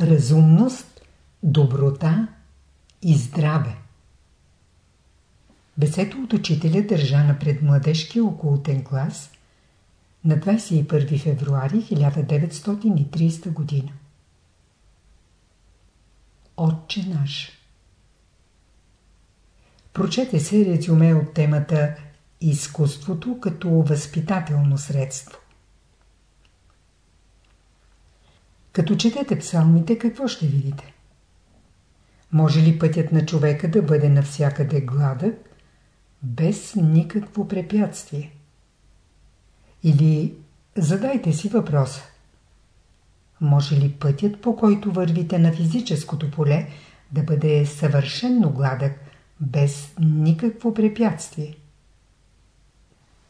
разумност, доброта и здраве. Бесето от учителя държа напред младежкия окултен клас на 21 февруари 1930 година. Отче наш Прочете се резюме от темата Изкуството като възпитателно средство. Като четете псалмите, какво ще видите? Може ли пътят на човека да бъде навсякъде гладък, без никакво препятствие? Или задайте си въпроса. Може ли пътят, по който вървите на физическото поле, да бъде съвършенно гладък, без никакво препятствие?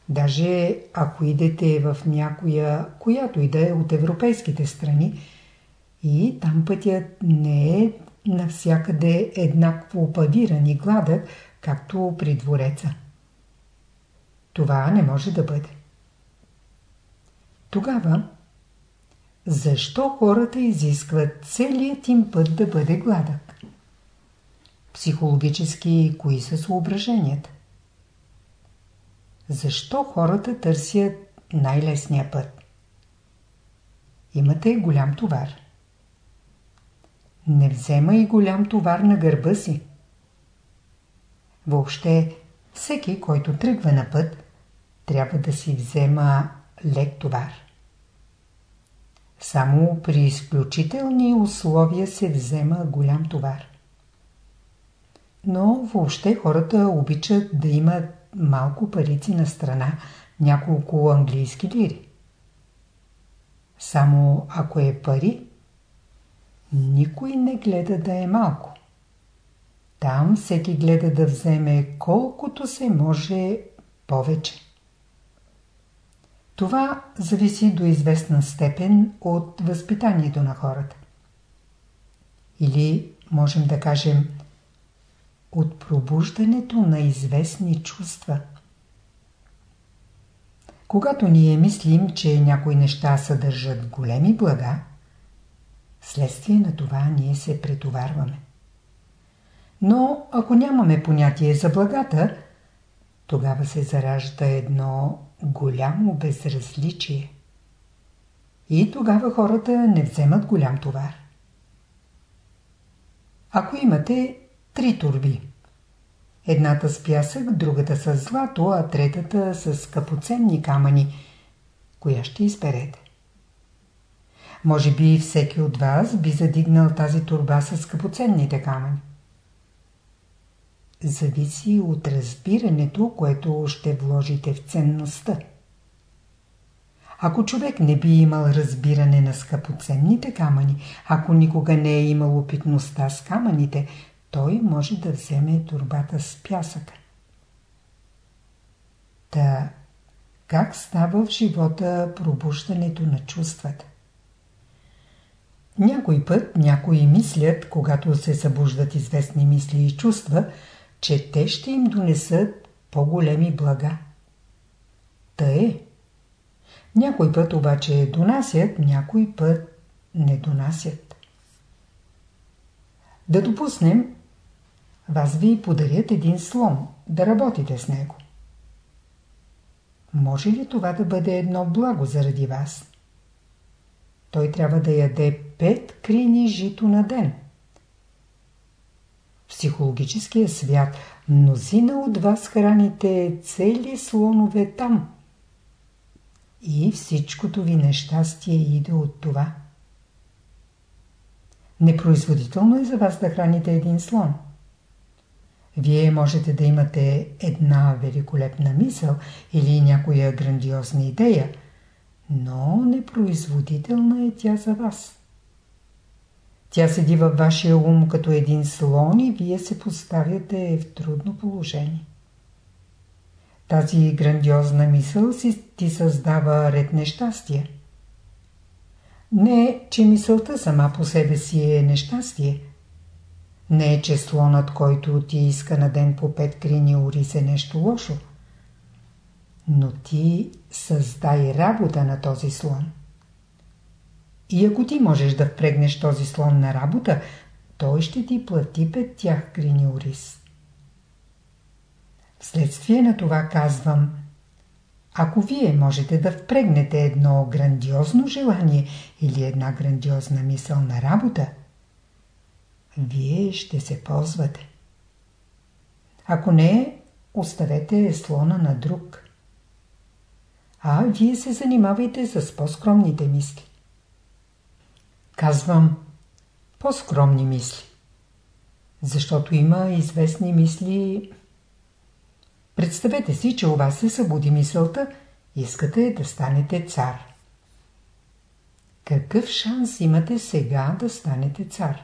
Даже ако идете в някоя, която и да е от европейските страни, и там пътят не е навсякъде еднакво павиран и гладък, както при двореца. Това не може да бъде. Тогава, защо хората изискват целият им път да бъде гладък? Психологически, кои са съображенията? Защо хората търсят най-лесния път? Имате голям товар. Не взема и голям товар на гърба си. Въобще, всеки, който тръгва на път, трябва да си взема лек товар. Само при изключителни условия се взема голям товар. Но въобще хората обичат да имат малко парици на страна, няколко английски лири. Само ако е пари, никой не гледа да е малко. Там всеки гледа да вземе колкото се може повече. Това зависи до известна степен от възпитанието на хората. Или можем да кажем от пробуждането на известни чувства. Когато ние мислим, че някои неща съдържат големи блага, следствие на това ние се претоварваме. Но ако нямаме понятие за благата, тогава се заражда едно голямо безразличие. И тогава хората не вземат голям товар. Ако имате три турби, едната с пясък, другата с злато, а третата с скъпоценни камъни, коя ще изберете? Може би всеки от вас би задигнал тази турба с скъпоценните камъни зависи от разбирането, което ще вложите в ценността. Ако човек не би имал разбиране на скъпоценните камъни, ако никога не е имал опитността с камъните, той може да вземе турбата с пясъка. Та, как става в живота пробуждането на чувствата? Някой път някои мислят, когато се събуждат известни мисли и чувства, че те ще им донесат по-големи блага. Тъй. Някой път обаче донасят, някой път не донасят. Да допуснем, вас ви подарят един слон, да работите с него. Може ли това да бъде едно благо заради вас? Той трябва да яде пет крини жито на ден психологическия свят, мнозина от вас храните цели слонове там. И всичкото ви нещастие иде от това. Непроизводително е за вас да храните един слон. Вие можете да имате една великолепна мисъл или някоя грандиозна идея, но непроизводителна е тя за вас. Тя седи във вашия ум като един слон и вие се поставяте в трудно положение. Тази грандиозна мисъл си ти създава ред нещастие. Не, че мисълта сама по себе си е нещастие. Не, че слонът, който ти иска на ден по пет крини ориз е нещо лошо. Но ти създай работа на този слон. И ако ти можеш да впрегнеш този слон на работа, той ще ти плати пет тях грини ориз. Вследствие на това казвам, ако вие можете да впрегнете едно грандиозно желание или една грандиозна мисъл на работа, вие ще се ползвате. Ако не, оставете слона на друг. А вие се занимавайте с по-скромните мисли. Казвам по-скромни мисли. Защото има известни мисли... Представете си, че у вас се събуди мисълта, искате да станете цар. Какъв шанс имате сега да станете цар?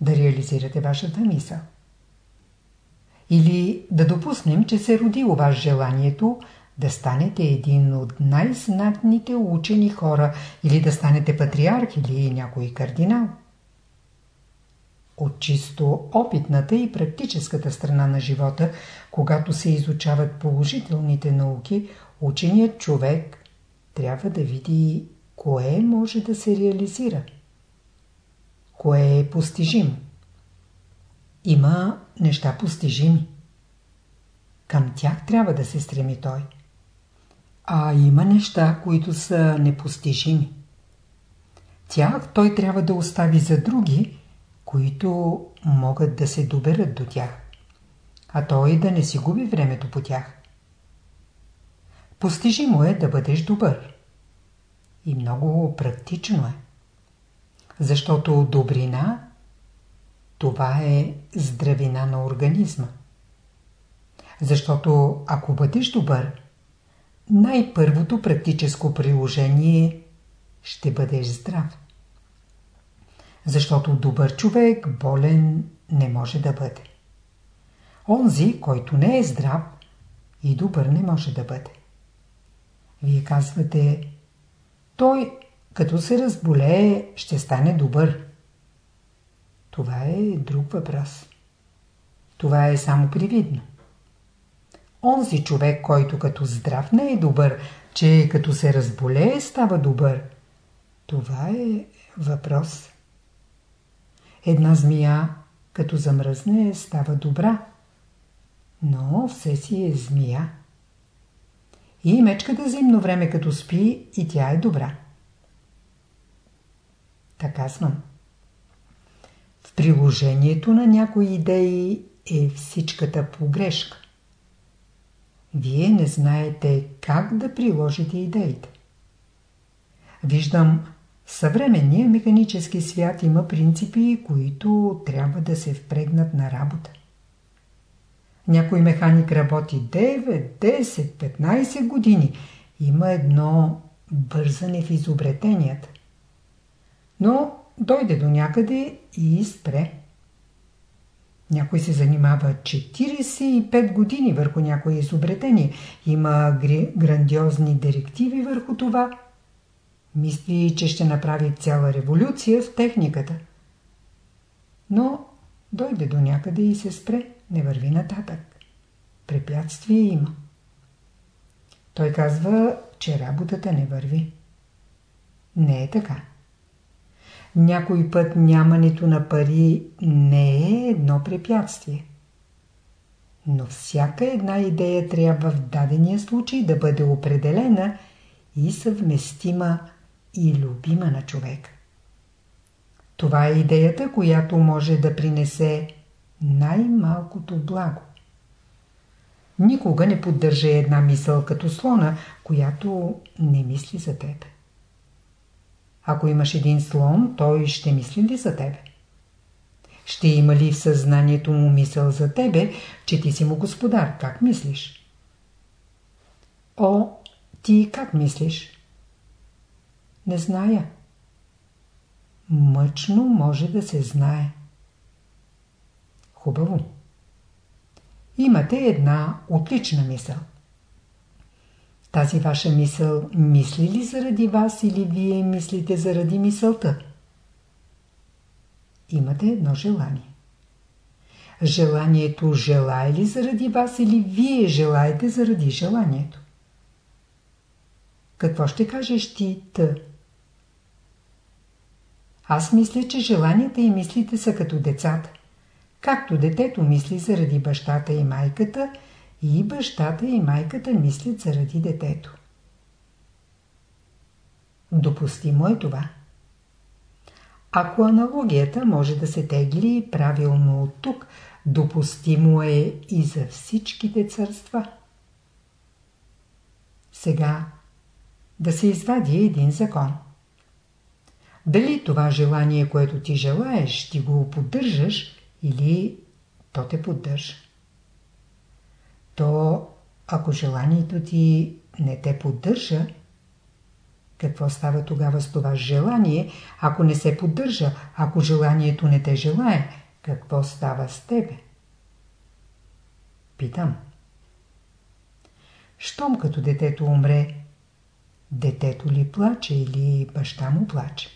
Да реализирате вашата мисъл? Или да допуснем, че се роди у вас желанието да станете един от най-знатните учени хора или да станете патриарх или някой кардинал. От чисто опитната и практическата страна на живота, когато се изучават положителните науки, ученият човек трябва да види кое може да се реализира. Кое е постижимо. Има неща постижими. Към тях трябва да се стреми той. А има неща, които са непостижими. Тях той трябва да остави за други, които могат да се доберат до тях, а той да не си губи времето по тях. Постижимо е да бъдеш добър. И много практично е. Защото добрина това е здравина на организма. Защото ако бъдеш добър, най-първото практическо приложение ще бъдеш здрав. Защото добър човек болен не може да бъде. Онзи, който не е здрав, и добър не може да бъде. Вие казвате, той като се разболее ще стане добър. Това е друг въпрос. Това е само привидно. Онзи човек, който като здрав не е добър, че като се разболее става добър. Това е въпрос. Една змия, като замръзне, става добра. Но все си е змия. И мечката зимно време като спи и тя е добра. Така съм. В приложението на някои идеи е всичката погрешка. Вие не знаете как да приложите идеите. Виждам, съвременния механически свят има принципи, които трябва да се впрегнат на работа. Някой механик работи 9, 10, 15 години. Има едно бързане в изобретенията. Но дойде до някъде и спре. Някой се занимава 45 години върху някое изобретение. Има грандиозни директиви върху това. Мисли, че ще направи цяла революция в техниката. Но дойде до някъде и се спре, не върви нататък. Препятствие има. Той казва, че работата не върви. Не е така. Някой път нямането на пари не е едно препятствие. Но всяка една идея трябва в дадения случай да бъде определена и съвместима и любима на човек. Това е идеята, която може да принесе най-малкото благо. Никога не поддържа една мисъл като слона, която не мисли за теб. Ако имаш един слон, той ще мисли ли за тебе? Ще има ли в съзнанието му мисъл за тебе, че ти си му господар? Как мислиш? О, ти как мислиш? Не зная. Мъчно може да се знае. Хубаво. Имате една отлична мисъл. Тази ваша мисъл мисли ли заради вас или вие мислите заради мисълта? Имате едно желание. Желанието желае ли заради вас или вие желаете заради желанието? Какво ще кажеш ти т? Аз мисля, че желанията и мислите са като децата. Както детето мисли заради бащата и майката, и бащата и майката мислят заради детето. Допустимо е това. Ако аналогията може да се тегли правилно от тук, допустимо е и за всичките царства. Сега да се извади един закон. Дали това желание, което ти желаеш, ти го поддържаш или то те поддържа. То, ако желанието ти не те поддържа, какво става тогава с това желание, ако не се поддържа, ако желанието не те желае? Какво става с тебе? Питам. Щом като детето умре, детето ли плаче или баща му плаче?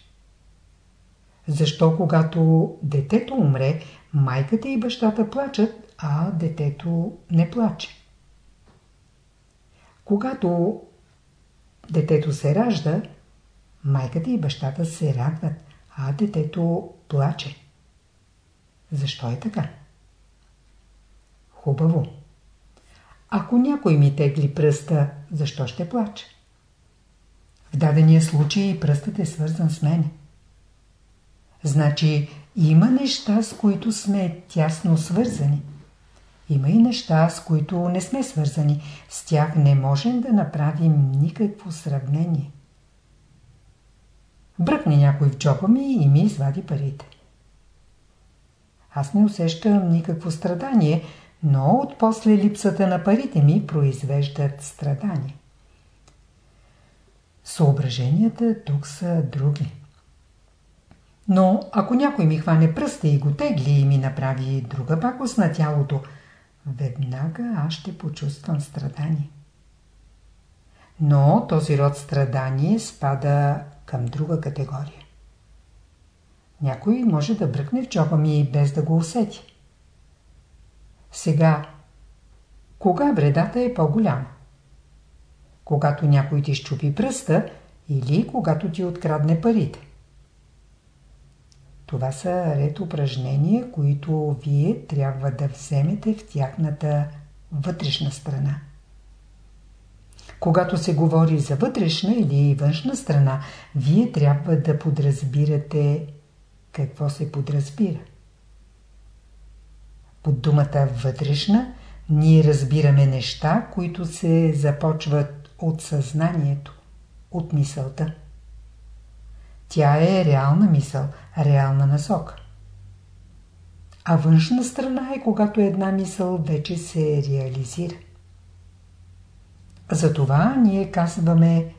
Защо когато детето умре, майката и бащата плачат, а детето не плаче? Когато детето се ражда, майката и бащата се радват, а детето плаче. Защо е така? Хубаво. Ако някой ми тегли пръста, защо ще плаче? В дадения случай пръстът е свързан с мене. Значи има неща, с които сме тясно свързани. Има и неща, с които не сме свързани. С тях не можем да направим никакво сравнение. Бръкне някой в джоба ми и ми извади парите. Аз не усещам никакво страдание, но от после липсата на парите ми произвеждат страдание. Съображенията тук са други. Но ако някой ми хване пръста и го тегли и ми направи друга пакост на тялото – веднага аз ще почувствам страдание. Но този род страдание спада към друга категория. Някой може да бръкне в чопа ми без да го усети. Сега, кога вредата е по-голяма? Когато някой ти щупи пръста или когато ти открадне парите? Това са ред упражнения, които вие трябва да вземете в тяхната вътрешна страна. Когато се говори за вътрешна или външна страна, вие трябва да подразбирате какво се подразбира. Под думата вътрешна ние разбираме неща, които се започват от съзнанието, от мисълта. Тя е реална мисъл, реална насока. А външна страна е когато една мисъл вече се реализира. Затова ние казваме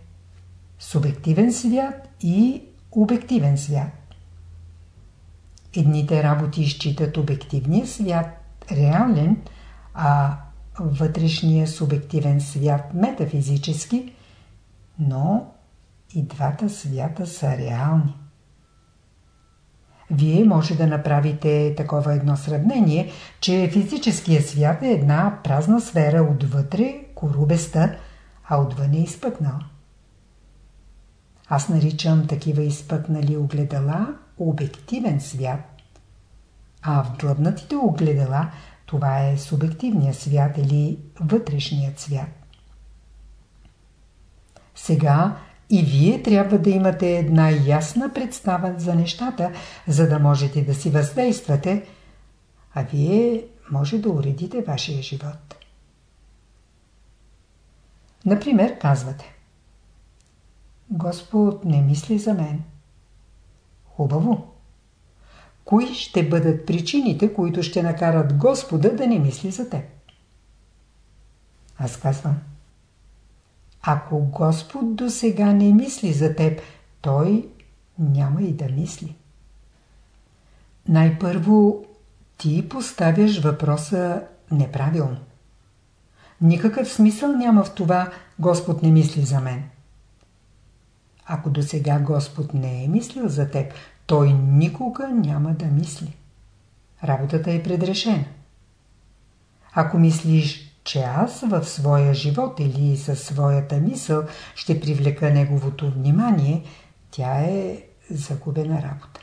субективен свят и обективен свят. Едните работи считат обективния свят реален, а вътрешния субективен свят метафизически, но и двата свята са реални. Вие може да направите такова едно сравнение, че физическия свят е една празна сфера отвътре, корубеста, а отвън е изпъкнал. Аз наричам такива изпъкнали огледала обективен свят. А в длъбнатите огледала това е субективният свят или вътрешният свят. Сега и вие трябва да имате една ясна представа за нещата, за да можете да си въздействате, а вие може да уредите вашия живот. Например, казвате Господ не мисли за мен. Хубаво. Кои ще бъдат причините, които ще накарат Господа да не мисли за теб? Аз казвам ако Господ до сега не мисли за теб, Той няма и да мисли. Най-първо ти поставяш въпроса неправилно. Никакъв смисъл няма в това Господ не мисли за мен. Ако до сега Господ не е мислил за теб, Той никога няма да мисли. Работата е предрешена. Ако мислиш че аз в своя живот или със своята мисъл ще привлека неговото внимание, тя е загубена работа.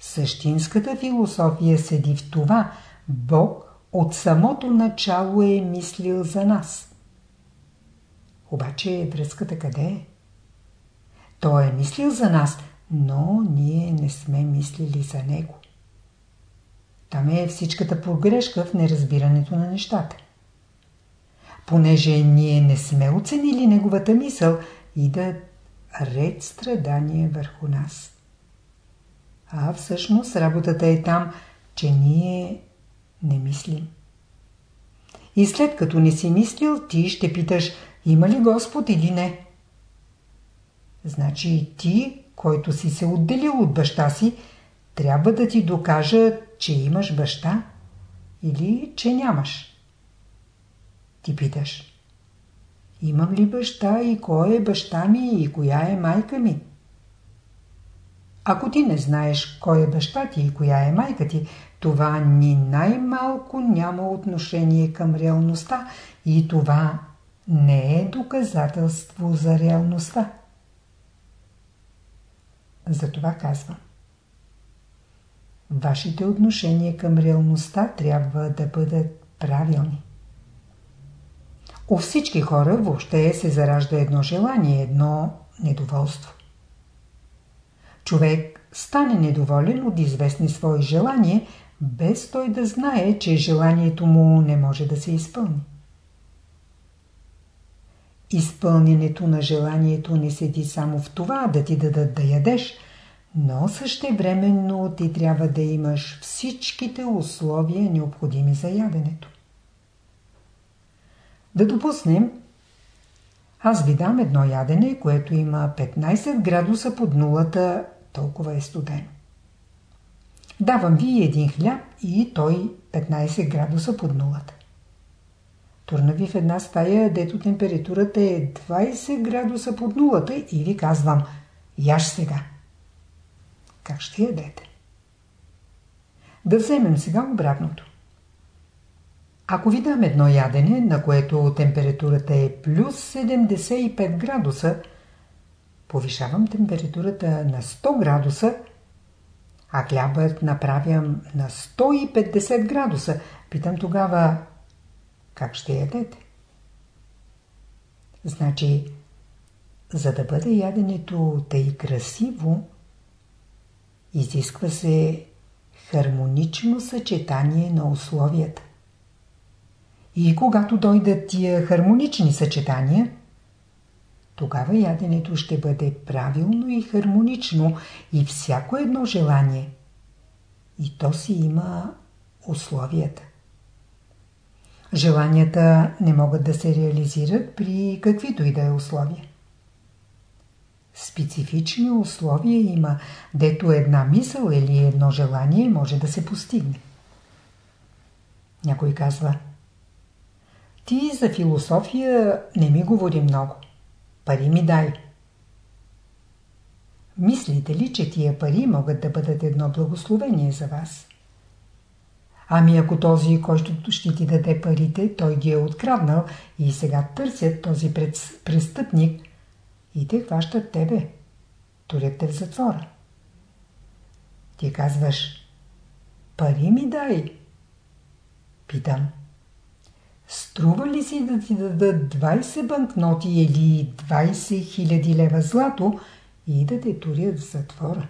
Същинската философия седи в това. Бог от самото начало е мислил за нас. Обаче връзката къде е? Той е мислил за нас, но ние не сме мислили за него. Там е всичката погрешка в неразбирането на нещата. Понеже ние не сме оценили неговата мисъл, идат ред страдания върху нас. А всъщност работата е там, че ние не мислим. И след като не си мислил, ти ще питаш, има ли Господ или не? Значи ти, който си се отделил от баща си, трябва да ти докажа, че имаш баща или че нямаш. Ти питаш. Имам ли баща и кой е баща ми и коя е майка ми? Ако ти не знаеш кой е баща ти и коя е майка ти, това ни най-малко няма отношение към реалността и това не е доказателство за реалността. Затова казвам. Вашите отношения към реалността трябва да бъдат правилни. У всички хора въобще се заражда едно желание, едно недоволство. Човек стане недоволен от известни свои желания, без той да знае, че желанието му не може да се изпълни. Изпълненето на желанието не седи само в това да ти дадат да ядеш, но същевременно ти трябва да имаш всичките условия необходими за яденето. Да допуснем, аз ви дам едно ядене, което има 15 градуса под нулата, толкова е студено. Давам ви един хляб и той 15 градуса под нулата. Турна ви в една стая, дето температурата е 20 градуса под нулата и ви казвам, яш сега. Как ще ядете? Да вземем сега обратното. Ако ви дам едно ядене, на което температурата е плюс 75 градуса, повишавам температурата на 100 градуса, а хлябът направям на 150 градуса, питам тогава, как ще ядете? Значи, за да бъде яденето тъй красиво, изисква се хармонично съчетание на условията. И когато дойдат тия хармонични съчетания, тогава яденето ще бъде правилно и хармонично и всяко едно желание. И то си има условията. Желанията не могат да се реализират при каквито и да е условия. Специфични условия има, дето една мисъл или едно желание може да се постигне. Някой казва – ти за философия не ми говори много. Пари ми дай. Мислите ли, че тия пари могат да бъдат едно благословение за вас? Ами ако този, който ще ти даде парите, той ги е откраднал и сега търсят този престъпник и те хващат тебе. Турят те в затвора. Ти казваш, пари ми дай. Питам, Струва ли си да ти дадат 20 банкноти или 20 000 лева злато и да те турят в затвора?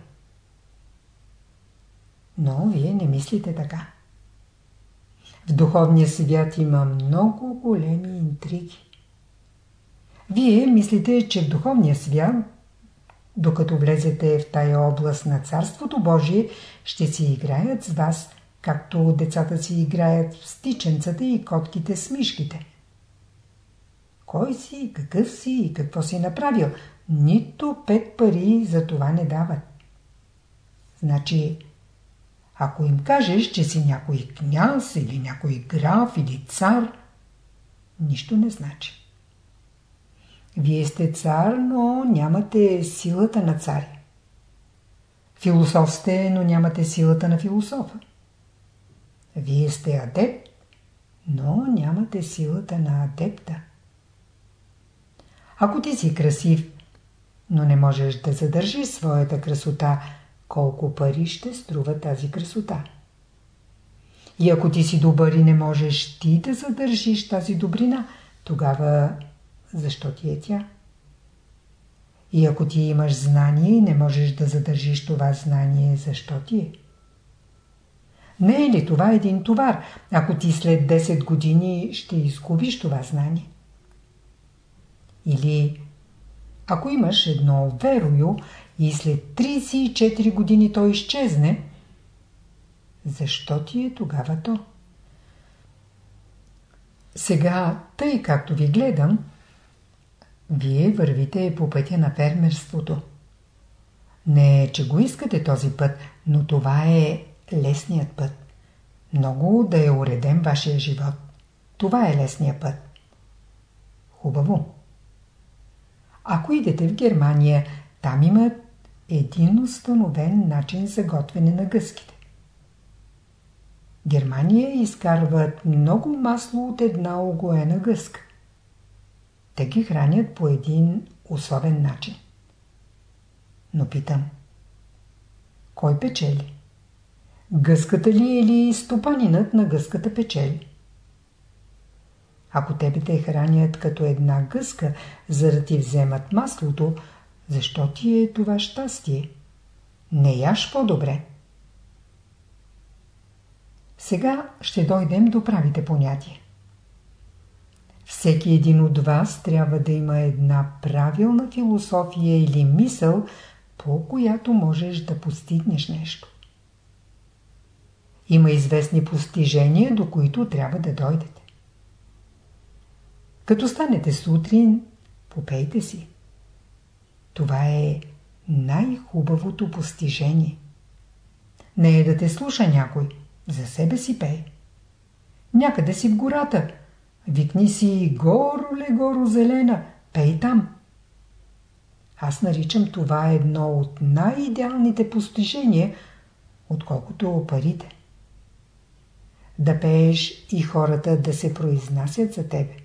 Но вие не мислите така. В духовния свят има много големи интриги. Вие мислите, че в духовния свят, докато влезете в тая област на Царството Божие, ще си играят с вас – както децата си играят в стиченцата и котките с мишките. Кой си, какъв си и какво си направил, нито пет пари за това не дават. Значи, ако им кажеш, че си някой княз или някой граф или цар, нищо не значи. Вие сте цар, но нямате силата на цари. Философ сте, но нямате силата на философа. Вие сте адепт, но нямате силата на адепта. Ако ти си красив, но не можеш да задържиш своята красота, колко пари ще струва тази красота. И ако ти си добър и не можеш ти да задържиш тази добрина, тогава защо ти е тя? И ако ти имаш знание и не можеш да задържиш това знание, защо ти е? Не е ли това един товар, ако ти след 10 години ще изгубиш това знание? Или ако имаш едно верою и след 34 години то изчезне, защо ти е тогава то? Сега, тъй както ви гледам, вие вървите по пътя на фермерството. Не, е, че го искате този път, но това е лесният път. Много да е уреден вашия живот. Това е лесният път. Хубаво. Ако идете в Германия, там имат един установен начин за готвене на гъските. Германия изкарват много масло от една огоена гъска. Те ги хранят по един особен начин. Но питам, кой печели? Гъската ли или стопанинът на гъската печели? Ако тебе те хранят като една гъска, за да ти вземат маслото, защо ти е това щастие? Не яш по-добре. Сега ще дойдем до правите понятия. Всеки един от вас трябва да има една правилна философия или мисъл, по която можеш да постигнеш нещо. Има известни постижения, до които трябва да дойдете. Като станете сутрин, попейте си. Това е най-хубавото постижение. Не е да те слуша някой, за себе си пей. Някъде си в гората, викни си горо-ле-горо зелена, пей там. Аз наричам това едно от най-идеалните постижения, отколкото парите. Да пееш и хората да се произнасят за тебе.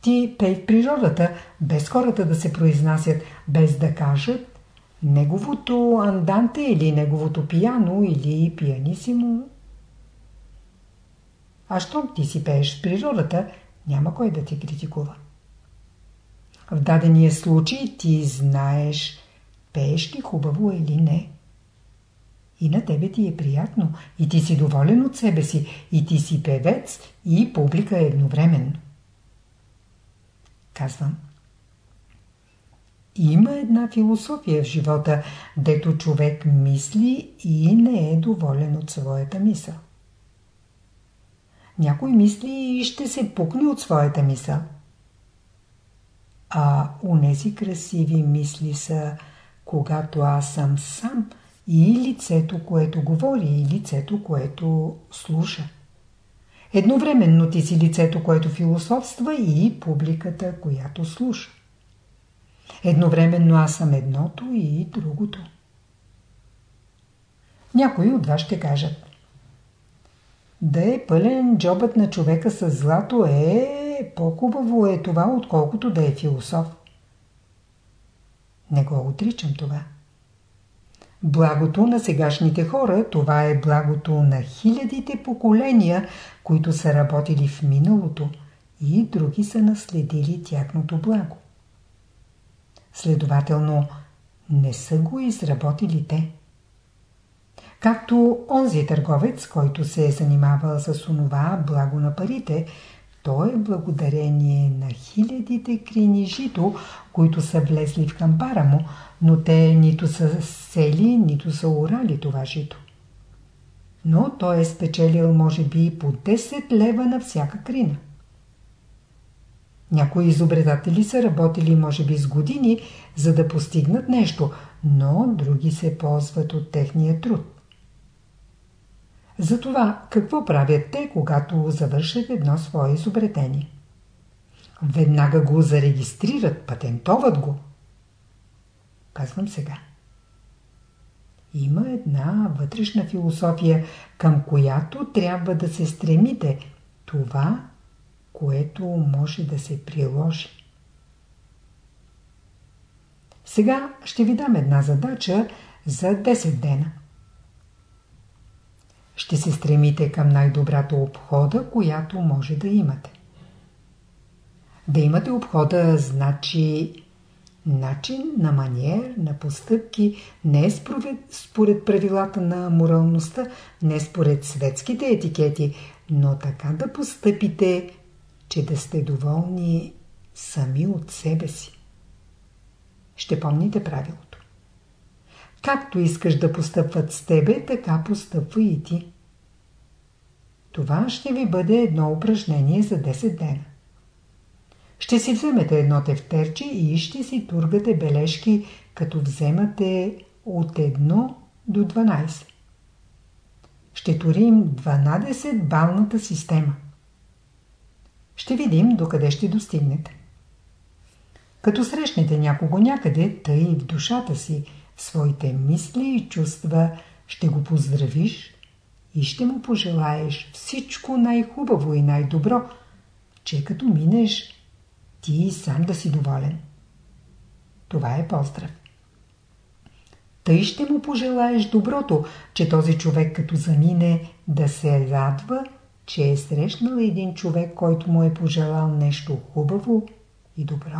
Ти пей в природата, без хората да се произнасят, без да кажат неговото анданте или неговото пияно или пианисимо. А щом ти си пееш в природата, няма кой да ти критикува. В дадения случай ти знаеш пееш ли хубаво или не. И на тебе ти е приятно, и ти си доволен от себе си, и ти си певец, и публика едновременно. Казвам. Има една философия в живота, дето човек мисли и не е доволен от своята мисъл. Някой мисли и ще се пукне от своята мисъл. А унези красиви мисли са, когато аз съм сам и лицето, което говори, и лицето, което слуша. Едновременно ти си лицето, което философства и публиката, която слуша. Едновременно аз съм едното и другото. Някои от вас ще кажат Да е пълен джобът на човека с злато е по-хубаво е това, отколкото да е философ. Не го отричам това. Благото на сегашните хора, това е благото на хилядите поколения, които са работили в миналото и други са наследили тяхното благо. Следователно, не са го изработили те. Както онзи търговец, който се е занимавал с онова благо на парите, то е благодарение на хилядите крини жито, които са влезли в камбара му, но те нито са сели, нито са урали това жито. Но той е спечелил може би по 10 лева на всяка крина. Някои изобретатели са работили може би с години, за да постигнат нещо, но други се ползват от техния труд. Затова какво правят те, когато завършат едно свое изобретение? Веднага го зарегистрират, патентоват го. Казвам сега. Има една вътрешна философия, към която трябва да се стремите. Това, което може да се приложи. Сега ще ви дам една задача, за 10 дена. Ще се стремите към най-добрата обхода, която може да имате. Да имате обхода значи начин на маниер, на постъпки, не според, според правилата на моралността, не според светските етикети, но така да постъпите, че да сте доволни сами от себе си. Ще помните правилото. Както искаш да постъпват с тебе, така постъпва и ти. Това ще ви бъде едно упражнение за 10 дена. Ще си вземете едно тефтерче и ще си тургате бележки, като вземате от 1 до 12. Ще турим 12 балната система. Ще видим докъде ще достигнете. Като срещнете някого някъде, тъй в душата си, своите мисли и чувства, ще го поздравиш и ще му пожелаеш всичко най-хубаво и най-добро, че като минеш, ти сам да си доволен. Това е поздрав. Тъй ще му пожелаеш доброто, че този човек като замине да се радва, че е срещнал един човек, който му е пожелал нещо хубаво и добро.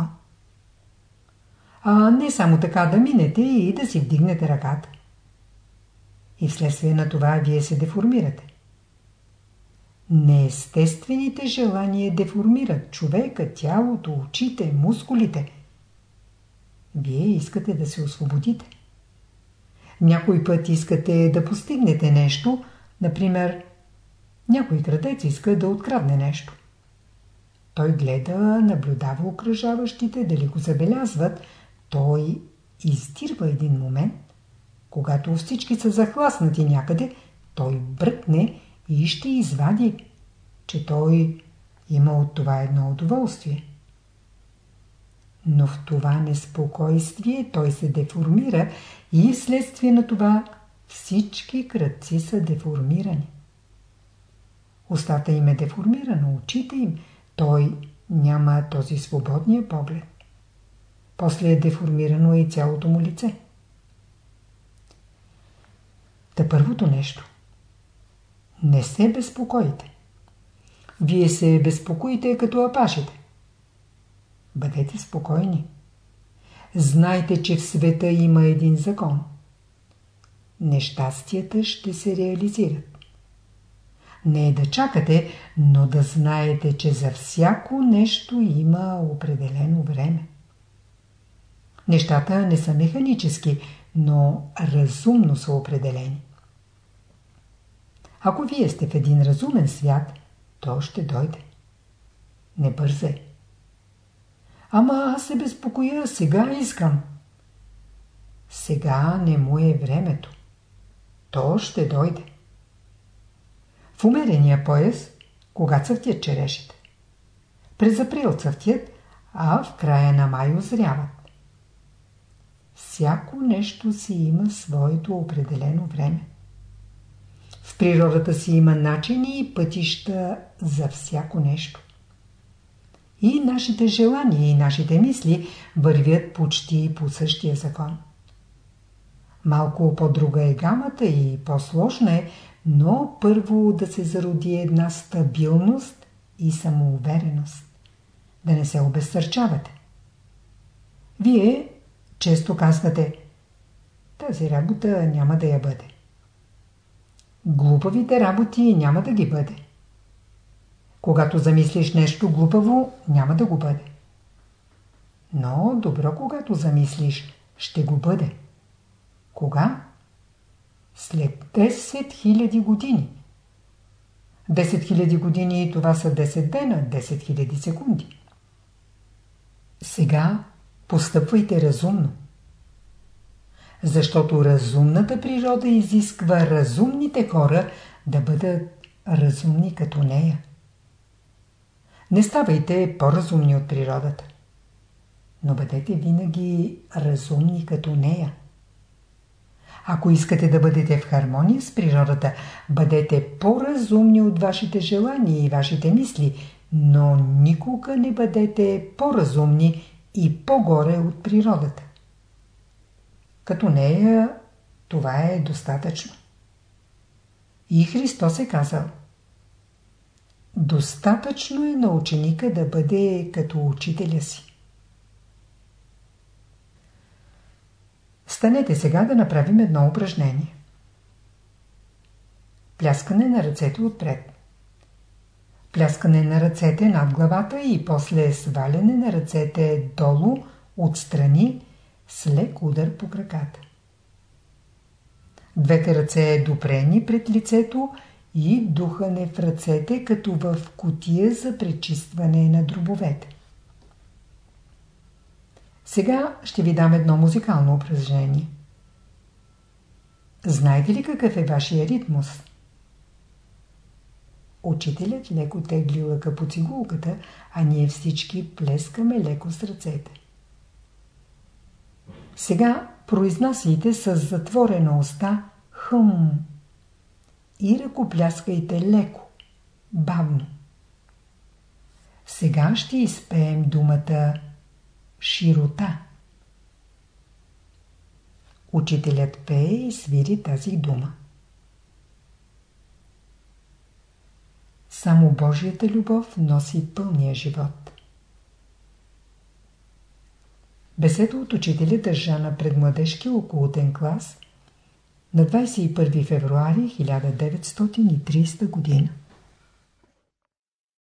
А не само така да минете и да си вдигнете ръката. И вследствие на това вие се деформирате. Неестествените желания деформират човека, тялото, очите, мускулите. Вие искате да се освободите. Някой път искате да постигнете нещо, например, някой крадец иска да открадне нещо. Той гледа, наблюдава окръжаващите, дали го забелязват, той издирва един момент, когато всички са захласнати някъде, той бръкне и ще извади, че той има от това едно удоволствие. Но в това неспокойствие той се деформира и вследствие на това всички кръци са деформирани. Остата им е деформирана, очите им, той няма този свободния поглед. После е деформирано и цялото му лице. Та първото нещо. Не се безпокойте. Вие се безпокоите като апашите. Бъдете спокойни. Знайте, че в света има един закон. Нещастията ще се реализират. Не е да чакате, но да знаете, че за всяко нещо има определено време. Нещата не са механически, но разумно са определени. Ако вие сте в един разумен свят, то ще дойде. Не бързай. Ама аз се безпокоя, сега искам. Сега не му е времето. То ще дойде. В умерения пояс, кога цъфтят черешите? През април цъфтят, а в края на май озряват. Всяко нещо си има своето определено време. В природата си има начини и пътища за всяко нещо. И нашите желания и нашите мисли вървят почти по същия закон. Малко по-друга е гамата и по-сложна е, но първо да се зароди една стабилност и самоувереност. Да не се обезсърчавате. Вие често казвате тази работа няма да я бъде. Глупавите работи няма да ги бъде. Когато замислиш нещо глупаво, няма да го бъде. Но добро, когато замислиш, ще го бъде. Кога? След 10 000 години. 10 000 години това са 10 дена, 10 000 секунди. Сега постъпвайте разумно. Защото разумната природа изисква разумните хора да бъдат разумни като нея. Не ставайте по-разумни от природата, но бъдете винаги разумни като нея. Ако искате да бъдете в хармония с природата, бъдете по-разумни от вашите желания и вашите мисли, но никога не бъдете по-разумни и по-горе от природата. Като нея Това е достатъчно. И Христос е казал Достатъчно е на ученика да бъде като учителя си. Станете сега да направим едно упражнение. Пляскане на ръцете отпред. Пляскане на ръцете над главата и после сваляне на ръцете долу, отстрани, с лек удар по краката. Двете ръце допрени пред лицето и духане в ръцете, като в котия за пречистване на дробовете. Сега ще ви дам едно музикално упражнение. Знаете ли какъв е вашия ритмус? Учителят леко тегли лъка по цигулката, а ние всички плескаме леко с ръцете. Сега произнасяйте с затворена уста хъм и ръкопляскайте леко, бавно. Сега ще изпеем думата широта. Учителят пее и свири тази дума. Само Божията любов носи пълния живот. Беседа от учителя държа на предмладежки околотен клас на 21 февруари 1930 година.